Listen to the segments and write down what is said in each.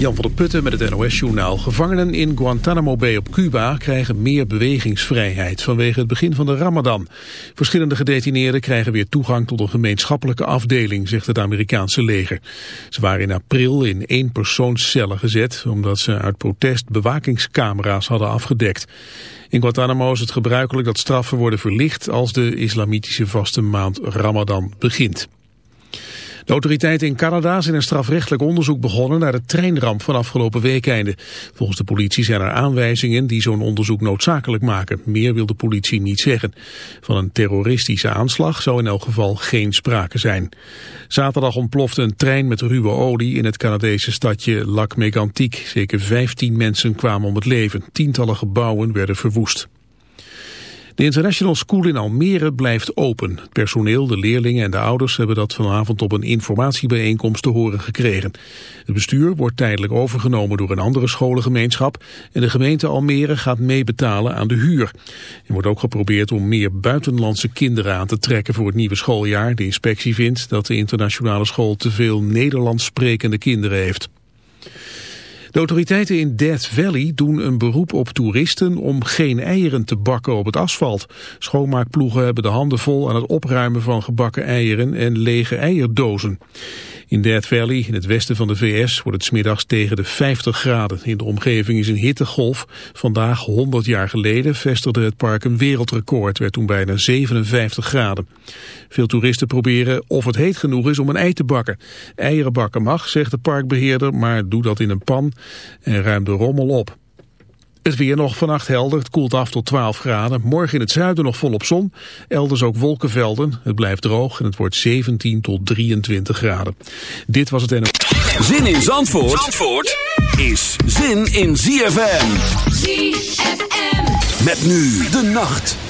Jan van der Putten met het NOS-journaal. Gevangenen in Guantanamo Bay op Cuba krijgen meer bewegingsvrijheid vanwege het begin van de ramadan. Verschillende gedetineerden krijgen weer toegang tot een gemeenschappelijke afdeling, zegt het Amerikaanse leger. Ze waren in april in één persoonscellen gezet, omdat ze uit protest bewakingscamera's hadden afgedekt. In Guantanamo is het gebruikelijk dat straffen worden verlicht als de islamitische vaste maand ramadan begint. De autoriteiten in Canada zijn een strafrechtelijk onderzoek begonnen naar de treinramp van afgelopen weekende. Volgens de politie zijn er aanwijzingen die zo'n onderzoek noodzakelijk maken. Meer wil de politie niet zeggen. Van een terroristische aanslag zou in elk geval geen sprake zijn. Zaterdag ontplofte een trein met ruwe olie in het Canadese stadje Lac Mégantic. Zeker 15 mensen kwamen om het leven. Tientallen gebouwen werden verwoest. De International School in Almere blijft open. Het personeel, de leerlingen en de ouders hebben dat vanavond op een informatiebijeenkomst te horen gekregen. Het bestuur wordt tijdelijk overgenomen door een andere scholengemeenschap en de gemeente Almere gaat meebetalen aan de huur. Er wordt ook geprobeerd om meer buitenlandse kinderen aan te trekken voor het nieuwe schooljaar. De inspectie vindt dat de internationale school te veel Nederlands sprekende kinderen heeft. De autoriteiten in Death Valley doen een beroep op toeristen om geen eieren te bakken op het asfalt. Schoonmaakploegen hebben de handen vol aan het opruimen van gebakken eieren en lege eierdozen. In Death Valley, in het westen van de VS, wordt het smiddags tegen de 50 graden. In de omgeving is een hittegolf. Vandaag, 100 jaar geleden, vestigde het park een wereldrecord. werd toen bijna 57 graden. Veel toeristen proberen of het heet genoeg is om een ei te bakken. Eieren bakken mag, zegt de parkbeheerder, maar doe dat in een pan en ruim de rommel op. Het weer nog vannacht helder, het koelt af tot 12 graden. Morgen in het zuiden nog volop zon, elders ook wolkenvelden. Het blijft droog en het wordt 17 tot 23 graden. Dit was het en... Zin in Zandvoort, Zandvoort is zin in ZFM. ZFM. Met nu de nacht.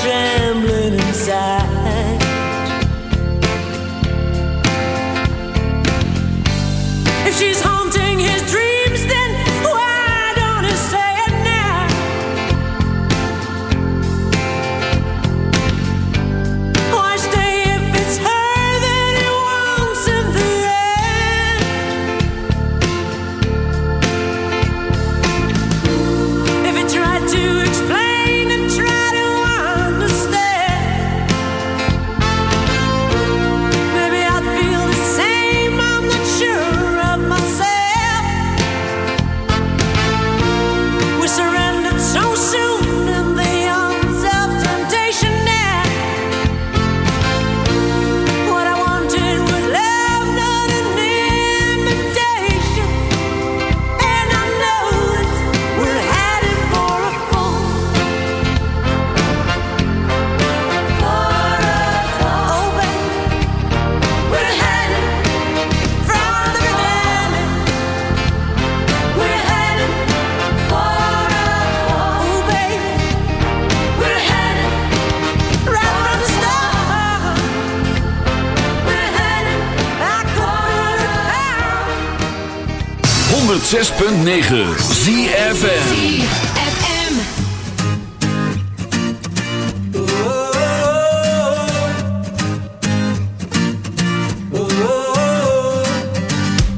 6.9 ZFM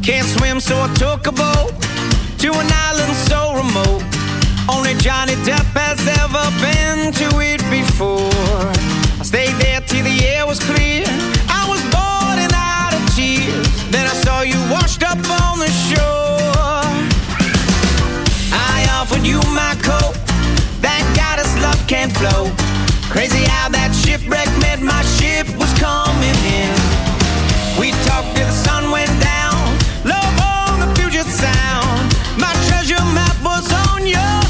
Can't swim so I took a boat to an island so remote. Only Johnny Depp has ever been to it before. I stayed there till the air was clear. I was bored and out of tears. Then I saw you washed up on the shore. you my coat. Thank God his love can flow. Crazy how that shipwreck meant my ship was coming in. We talked till the sun went down. Love on the Puget Sound. My treasure map was on your.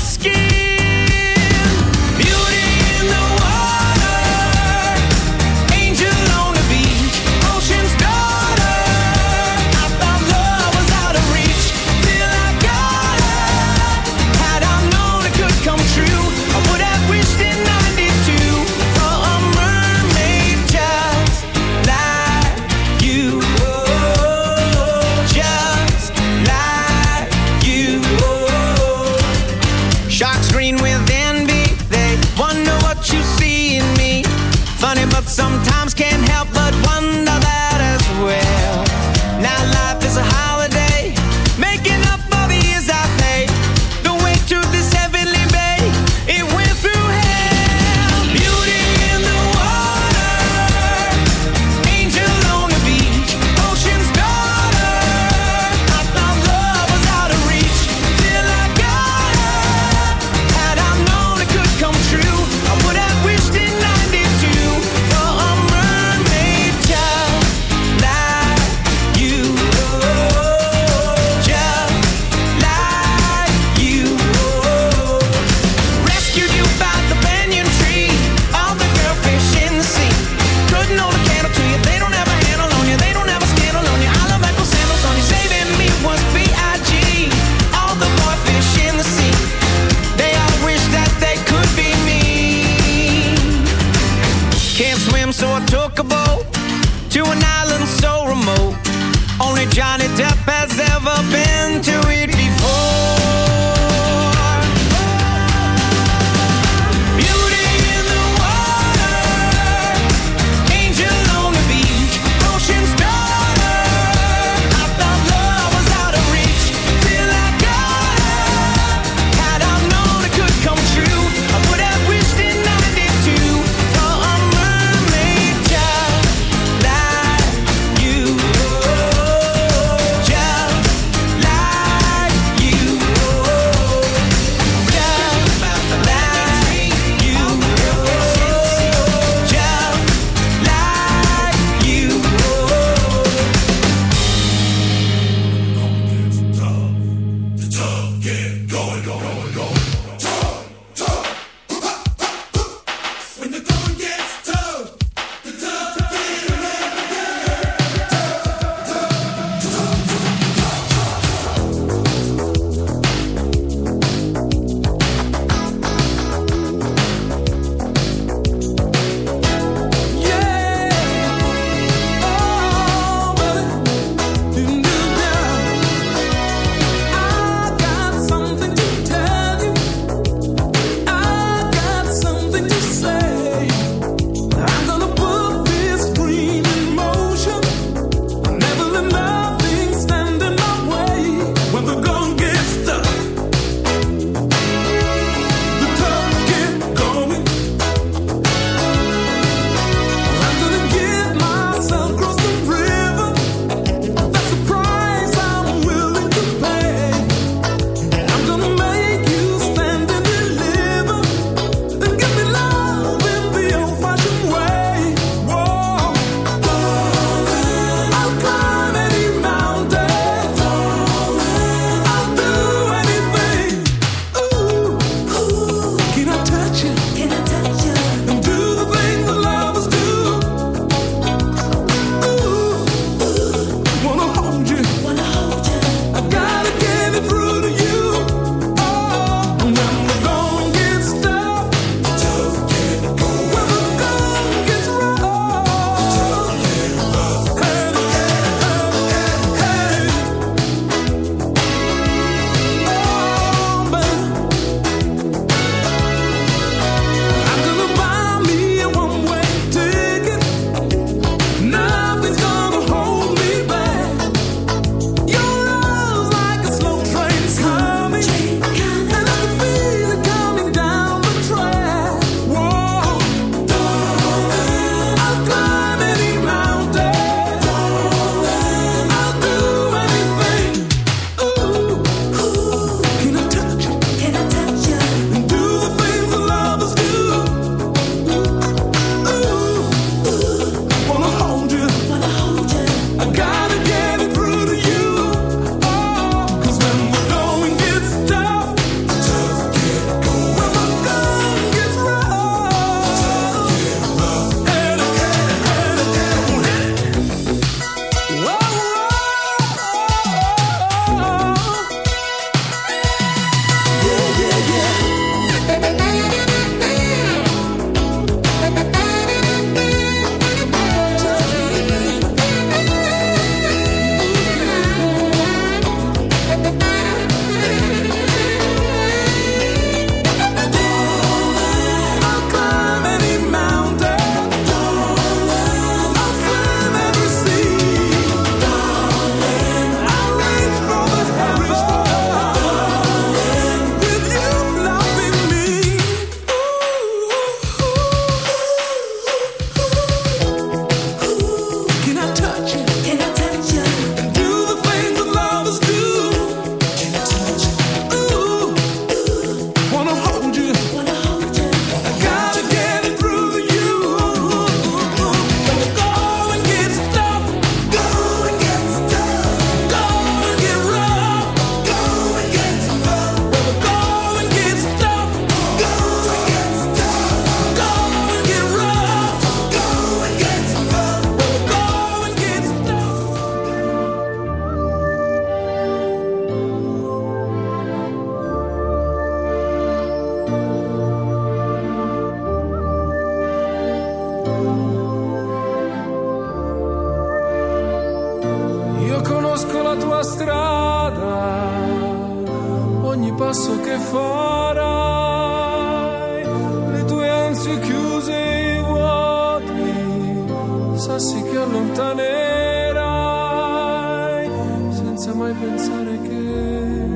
mai pensare che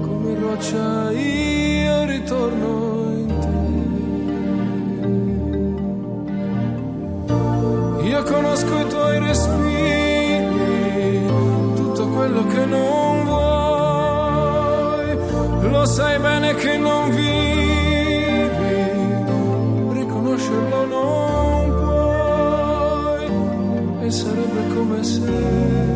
come roccia io ritorno in te. Io conosco i tuoi respiri, tutto quello che non vuoi, lo sai bene che non vivi, riconoscerlo non puoi e sarebbe come se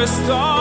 first star.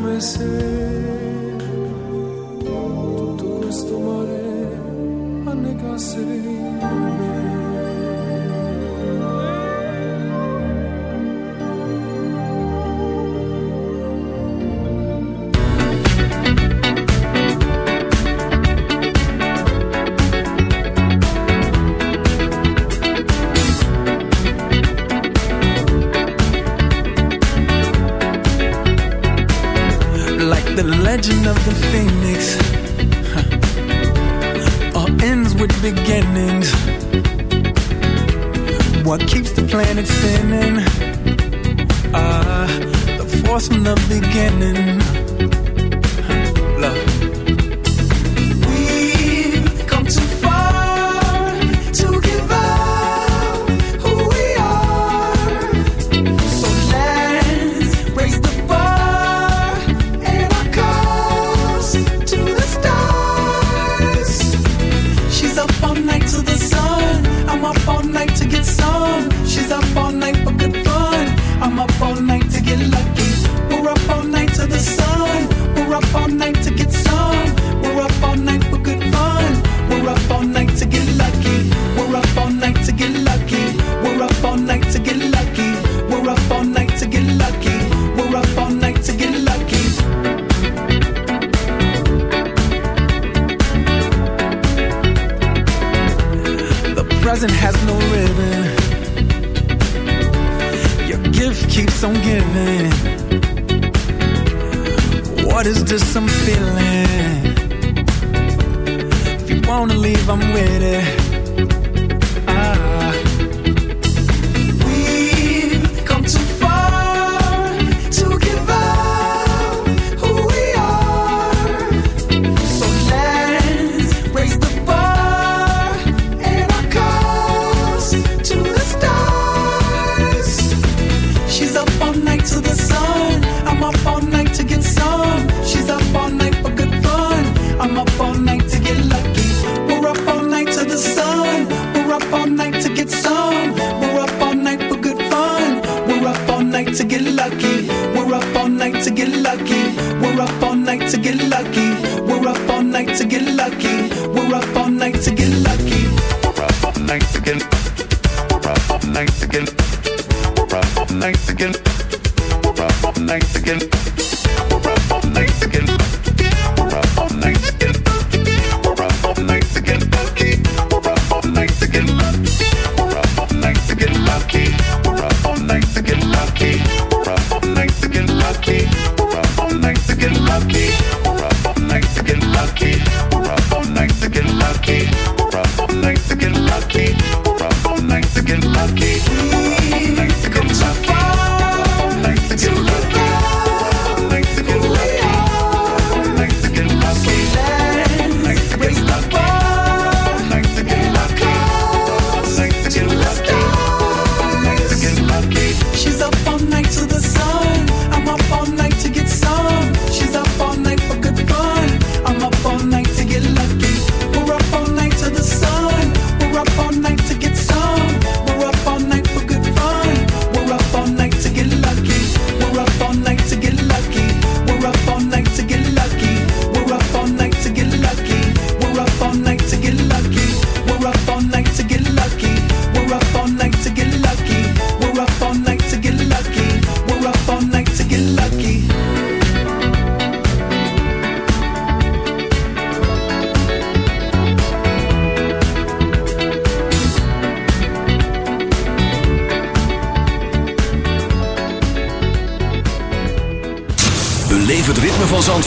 come se tutto questo mare annegasse in me. legend of the phoenix. Huh. all ends with beginnings. What keeps the planet like to get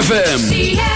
ZFM.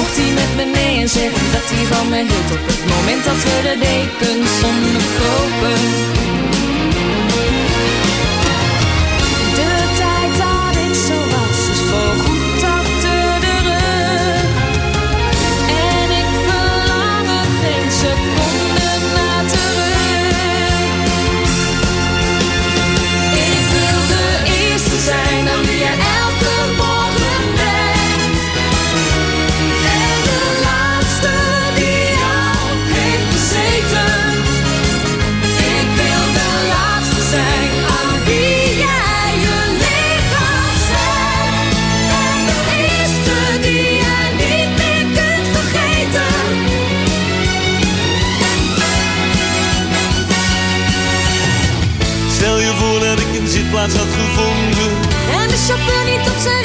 mocht hij met me neerzetten dat hij van me hield Op het moment dat we de dekens onderkopen De tijd dat ik zo was is voorgoed achter de rug. En ik verlang er geen seconde naar terug. Ik wil de eerste zijn And had gevonden. En de chauffeur niet op zijn